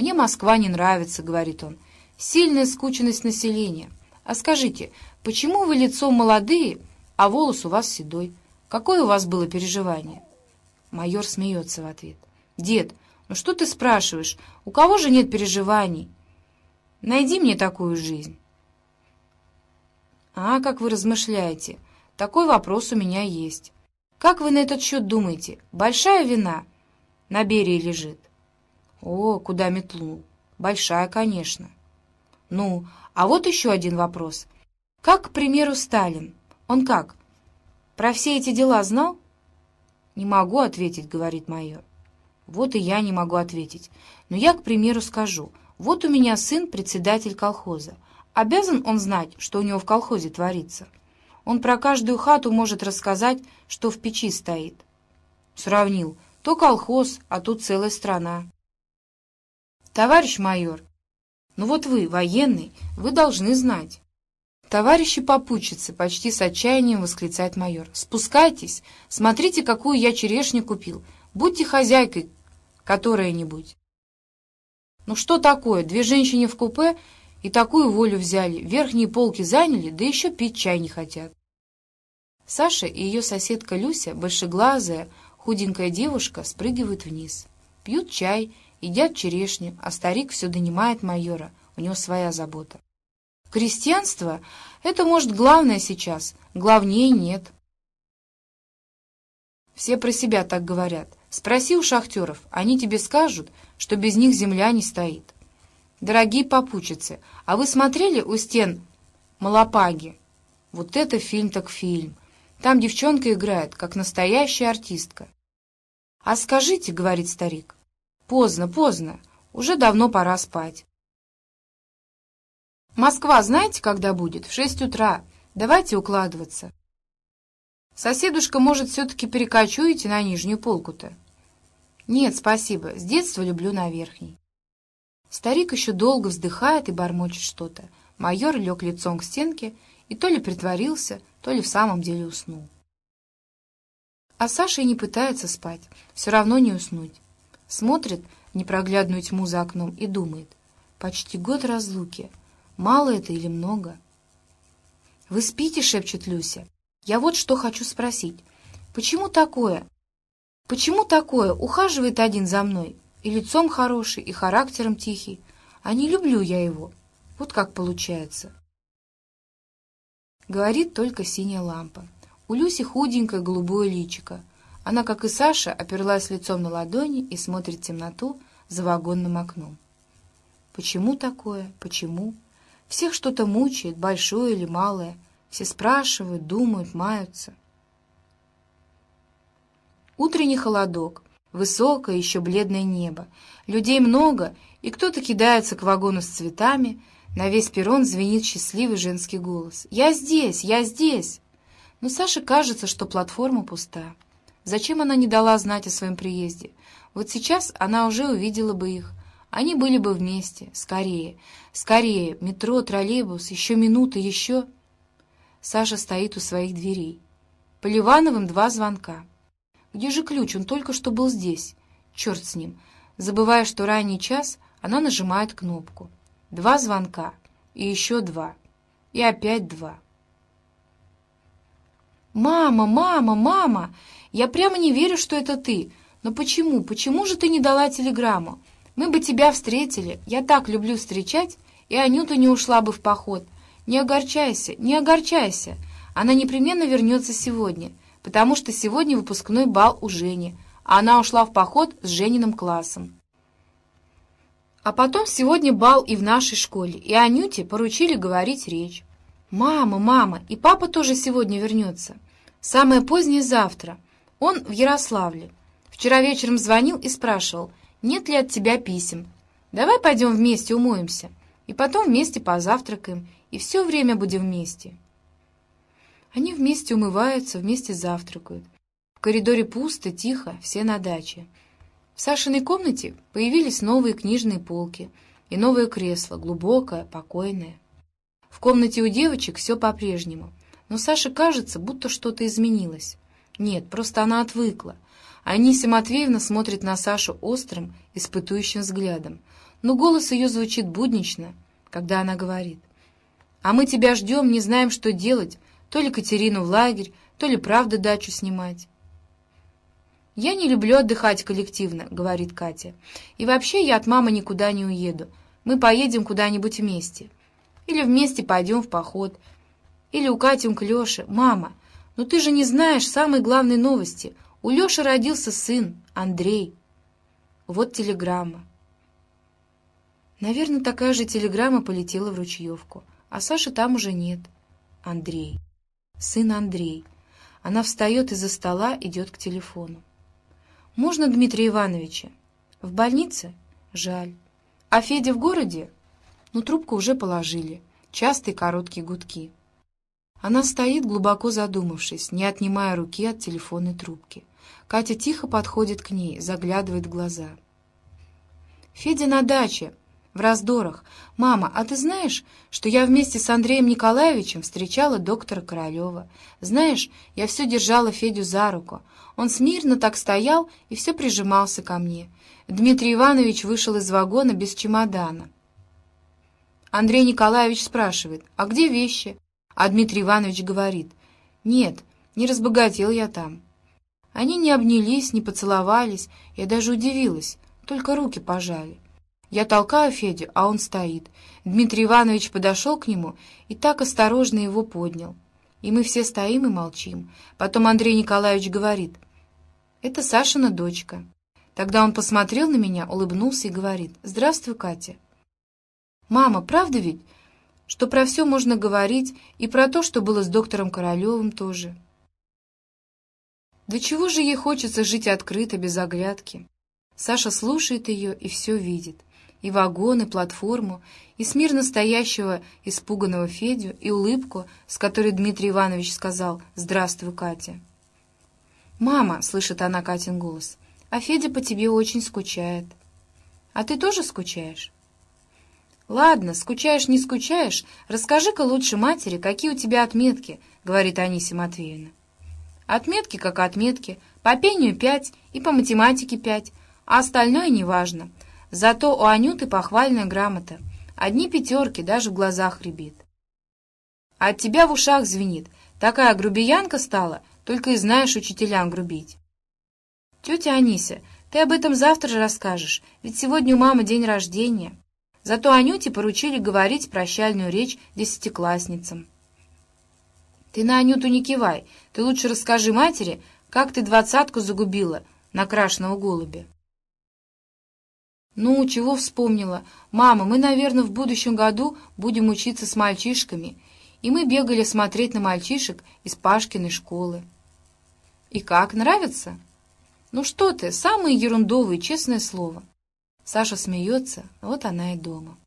«Мне Москва не нравится», — говорит он. «Сильная скученность населения. А скажите, почему вы лицом молодые, а волос у вас седой? Какое у вас было переживание?» Майор смеется в ответ. «Дед, ну что ты спрашиваешь? У кого же нет переживаний? Найди мне такую жизнь». «А, как вы размышляете? Такой вопрос у меня есть. Как вы на этот счет думаете? Большая вина на Берии лежит?» «О, куда метлу? Большая, конечно». «Ну, а вот еще один вопрос. Как, к примеру, Сталин? Он как? Про все эти дела знал?» «Не могу ответить», — говорит майор. «Вот и я не могу ответить. Но я, к примеру, скажу. Вот у меня сын председатель колхоза. Обязан он знать, что у него в колхозе творится? Он про каждую хату может рассказать, что в печи стоит». Сравнил. То колхоз, а тут целая страна. «Товарищ майор, ну вот вы, военный, вы должны знать». «Товарищи попутчицы!» — почти с отчаянием восклицает майор. «Спускайтесь! Смотрите, какую я черешню купил! Будьте хозяйкой которая-нибудь!» «Ну что такое? Две женщины в купе и такую волю взяли, верхние полки заняли, да еще пить чай не хотят!» Саша и ее соседка Люся, большеглазая, худенькая девушка, спрыгивают вниз. Пьют чай, едят черешню, а старик все донимает майора, у него своя забота. Крестьянство — это, может, главное сейчас, главнее нет. Все про себя так говорят. Спроси у шахтеров, они тебе скажут, что без них земля не стоит. Дорогие попутчицы, а вы смотрели у стен Малапаги? Вот это фильм так фильм. Там девчонка играет, как настоящая артистка. «А скажите, — говорит старик, — поздно, поздно, уже давно пора спать. Москва знаете, когда будет? В шесть утра. Давайте укладываться. Соседушка, может, все-таки перекочуете на нижнюю полку-то? Нет, спасибо. С детства люблю на верхней. Старик еще долго вздыхает и бормочет что-то. Майор лег лицом к стенке и то ли притворился, то ли в самом деле уснул. А Саша и не пытается спать, все равно не уснуть. Смотрит в непроглядную тьму за окном и думает. Почти год разлуки — Мало это или много? «Вы спите?» — шепчет Люся. «Я вот что хочу спросить. Почему такое? Почему такое? Ухаживает один за мной. И лицом хороший, и характером тихий. А не люблю я его. Вот как получается». Говорит только синяя лампа. У Люси худенькое голубое личико. Она, как и Саша, оперлась лицом на ладони и смотрит в темноту за вагонным окном. Почему такое? Почему? Всех что-то мучает, большое или малое. Все спрашивают, думают, маются. Утренний холодок, высокое, еще бледное небо. Людей много, и кто-то кидается к вагону с цветами. На весь перрон звенит счастливый женский голос. «Я здесь! Я здесь!» Но Саше кажется, что платформа пуста. Зачем она не дала знать о своем приезде? Вот сейчас она уже увидела бы их. Они были бы вместе. Скорее, скорее. Метро, троллейбус, еще минута, еще. Саша стоит у своих дверей. По Ливановым два звонка. Где же ключ? Он только что был здесь. Черт с ним. Забывая, что ранний час, она нажимает кнопку. Два звонка. И еще два. И опять два. «Мама, мама, мама! Я прямо не верю, что это ты. Но почему? Почему же ты не дала телеграмму? Мы бы тебя встретили. Я так люблю встречать, и Анюта не ушла бы в поход. Не огорчайся, не огорчайся. Она непременно вернется сегодня, потому что сегодня выпускной бал у Жени, а она ушла в поход с Жениным классом. А потом сегодня бал и в нашей школе, и Анюте поручили говорить речь. «Мама, мама, и папа тоже сегодня вернется. Самое позднее завтра. Он в Ярославле. Вчера вечером звонил и спрашивал, нет ли от тебя писем. Давай пойдем вместе умоемся, и потом вместе позавтракаем, и все время будем вместе». Они вместе умываются, вместе завтракают. В коридоре пусто, тихо, все на даче. В Сашиной комнате появились новые книжные полки и новое кресло, глубокое, покойное. В комнате у девочек все по-прежнему, но Саше кажется, будто что-то изменилось. Нет, просто она отвыкла — Анисия Матвеевна смотрит на Сашу острым, испытующим взглядом. но голос ее звучит буднично, когда она говорит. «А мы тебя ждем, не знаем, что делать, то ли Катерину в лагерь, то ли правда дачу снимать». «Я не люблю отдыхать коллективно», — говорит Катя. «И вообще я от мамы никуда не уеду. Мы поедем куда-нибудь вместе. Или вместе пойдем в поход. Или укатим к Леше. Мама, ну ты же не знаешь самой главной новости. У Леши родился сын, Андрей. Вот телеграмма. Наверное, такая же телеграмма полетела в Ручьевку. А Саши там уже нет. Андрей. Сын Андрей. Она встает из-за стола, идет к телефону. «Можно Дмитрия Ивановича?» «В больнице?» «Жаль». «А Федя в городе?» «Ну, трубку уже положили. Частые короткие гудки». Она стоит, глубоко задумавшись, не отнимая руки от телефонной трубки. Катя тихо подходит к ней, заглядывает в глаза. «Федя на даче в раздорах. «Мама, а ты знаешь, что я вместе с Андреем Николаевичем встречала доктора Королева? Знаешь, я все держала Федю за руку. Он смирно так стоял и все прижимался ко мне. Дмитрий Иванович вышел из вагона без чемодана. Андрей Николаевич спрашивает, а где вещи? А Дмитрий Иванович говорит, нет, не разбогател я там. Они не обнялись, не поцеловались, я даже удивилась, только руки пожали. Я толкаю Федю, а он стоит. Дмитрий Иванович подошел к нему и так осторожно его поднял. И мы все стоим и молчим. Потом Андрей Николаевич говорит, «Это Сашина дочка». Тогда он посмотрел на меня, улыбнулся и говорит, «Здравствуй, Катя». «Мама, правда ведь, что про все можно говорить, и про то, что было с доктором Королевым тоже?» «Да чего же ей хочется жить открыто, без оглядки?» Саша слушает ее и все видит и вагон, и платформу, и смирно стоящего испуганного Федю, и улыбку, с которой Дмитрий Иванович сказал «Здравствуй, Катя». «Мама», — слышит она Катин голос, — «а Федя по тебе очень скучает». «А ты тоже скучаешь?» «Ладно, скучаешь, не скучаешь, расскажи-ка лучше матери, какие у тебя отметки», — говорит Анисия Матвеевна. «Отметки как отметки, по пению пять и по математике пять, а остальное неважно. Зато у Анюты похвальная грамота. Одни пятерки, даже в глазах рябит. А от тебя в ушах звенит. Такая грубиянка стала, только и знаешь учителям грубить. Тетя Анися, ты об этом завтра же расскажешь, ведь сегодня у мамы день рождения. Зато Анюте поручили говорить прощальную речь десятиклассницам. Ты на Анюту не кивай, ты лучше расскажи матери, как ты двадцатку загубила на крашеного голубя. «Ну, чего вспомнила? Мама, мы, наверное, в будущем году будем учиться с мальчишками». И мы бегали смотреть на мальчишек из Пашкиной школы. «И как, нравится?» «Ну что ты, самые ерундовые, честное слово». Саша смеется, вот она и дома.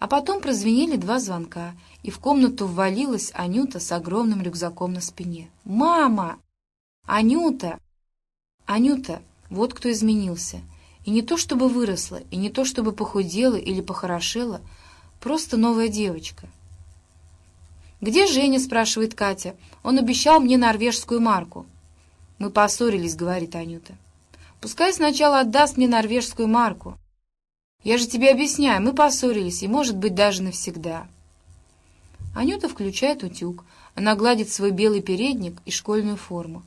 А потом прозвенели два звонка, и в комнату ввалилась Анюта с огромным рюкзаком на спине. «Мама! Анюта!» «Анюта, вот кто изменился!» И не то чтобы выросла, и не то чтобы похудела или похорошела, просто новая девочка. «Где Женя?» — спрашивает Катя. «Он обещал мне норвежскую марку». «Мы поссорились», — говорит Анюта. «Пускай сначала отдаст мне норвежскую марку». «Я же тебе объясняю, мы поссорились, и, может быть, даже навсегда». Анюта включает утюг. Она гладит свой белый передник и школьную форму.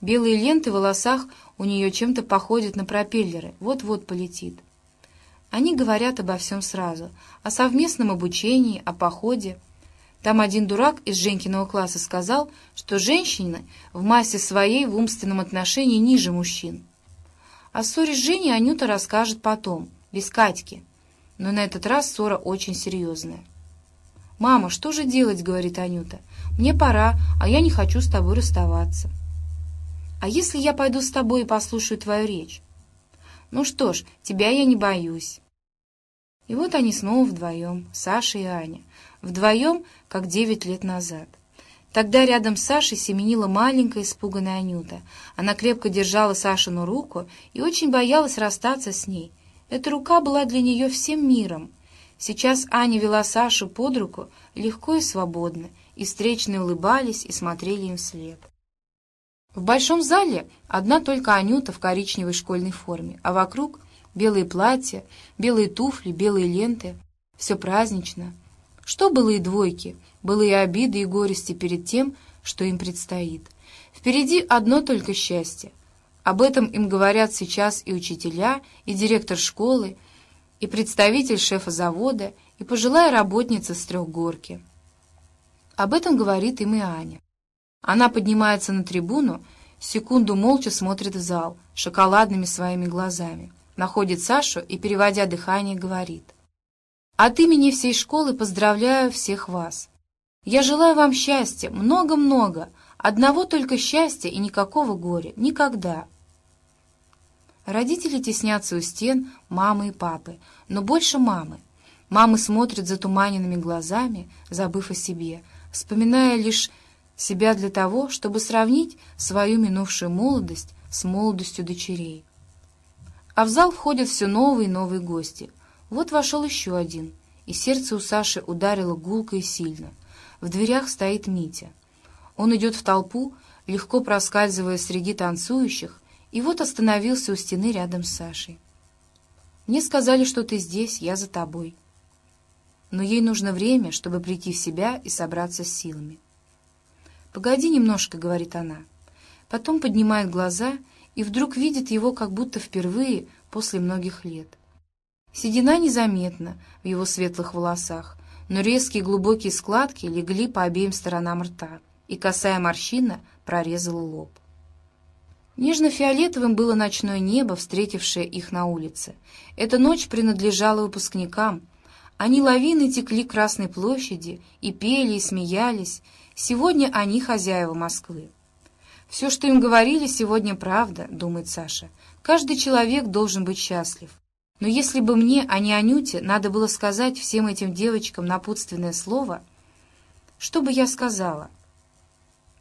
Белые ленты в волосах у нее чем-то походят на пропеллеры, вот-вот полетит. Они говорят обо всем сразу, о совместном обучении, о походе. Там один дурак из Женькиного класса сказал, что женщины в массе своей в умственном отношении ниже мужчин. О ссоре с Женей Анюта расскажет потом, без Катьки. Но на этот раз ссора очень серьезная. «Мама, что же делать?» — говорит Анюта. «Мне пора, а я не хочу с тобой расставаться». А если я пойду с тобой и послушаю твою речь? Ну что ж, тебя я не боюсь. И вот они снова вдвоем, Саша и Аня. Вдвоем, как девять лет назад. Тогда рядом с Сашей семенила маленькая испуганная Анюта. Она крепко держала Сашину руку и очень боялась расстаться с ней. Эта рука была для нее всем миром. Сейчас Аня вела Сашу под руку легко и свободно, и встречные улыбались и смотрели им вслед. В большом зале одна только Анюта в коричневой школьной форме, а вокруг Белые платья, белые туфли, белые ленты. Все празднично. Что было и двойки, было и обиды, и горести перед тем, что им предстоит. Впереди одно только счастье. Об этом им говорят сейчас и учителя, и директор школы, и представитель шефа завода, и пожилая работница с трехгорки. Об этом говорит им и Аня. Она поднимается на трибуну, секунду молча смотрит в зал, шоколадными своими глазами, находит Сашу и, переводя дыхание, говорит. «От имени всей школы поздравляю всех вас. Я желаю вам счастья, много-много, одного только счастья и никакого горя, никогда». Родители теснятся у стен, мамы и папы, но больше мамы. Мамы смотрят затуманенными глазами, забыв о себе, вспоминая лишь себя для того, чтобы сравнить свою минувшую молодость с молодостью дочерей. А в зал входят все новые и новые гости. Вот вошел еще один, и сердце у Саши ударило гулко и сильно. В дверях стоит Митя. Он идет в толпу, легко проскальзывая среди танцующих, и вот остановился у стены рядом с Сашей. «Мне сказали, что ты здесь, я за тобой». Но ей нужно время, чтобы прийти в себя и собраться с силами. «Погоди немножко», — говорит она. Потом поднимает глаза и вдруг видит его как будто впервые после многих лет. Седина незаметна в его светлых волосах, но резкие глубокие складки легли по обеим сторонам рта, и косая морщина прорезала лоб. Нежно-фиолетовым было ночное небо, встретившее их на улице. Эта ночь принадлежала выпускникам. Они лавины текли к Красной площади и пели, и смеялись, Сегодня они хозяева Москвы. «Все, что им говорили, сегодня правда», — думает Саша. «Каждый человек должен быть счастлив. Но если бы мне, а не Анюте, надо было сказать всем этим девочкам напутственное слово, что бы я сказала?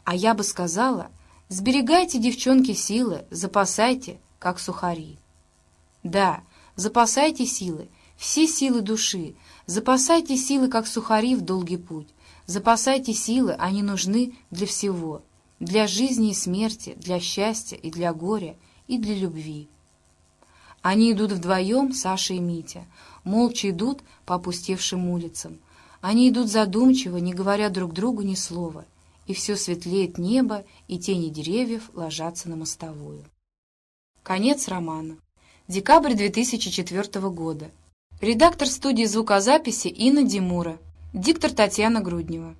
А я бы сказала, сберегайте, девчонки, силы, запасайте, как сухари. Да, запасайте силы, все силы души, запасайте силы, как сухари в долгий путь, Запасайте силы, они нужны для всего, для жизни и смерти, для счастья и для горя, и для любви. Они идут вдвоем, Саша и Митя, молча идут по опустевшим улицам. Они идут задумчиво, не говоря друг другу ни слова, и все светлеет небо, и тени деревьев ложатся на мостовую. Конец романа. Декабрь 2004 года. Редактор студии звукозаписи Инна Димура. Диктор Татьяна Груднева.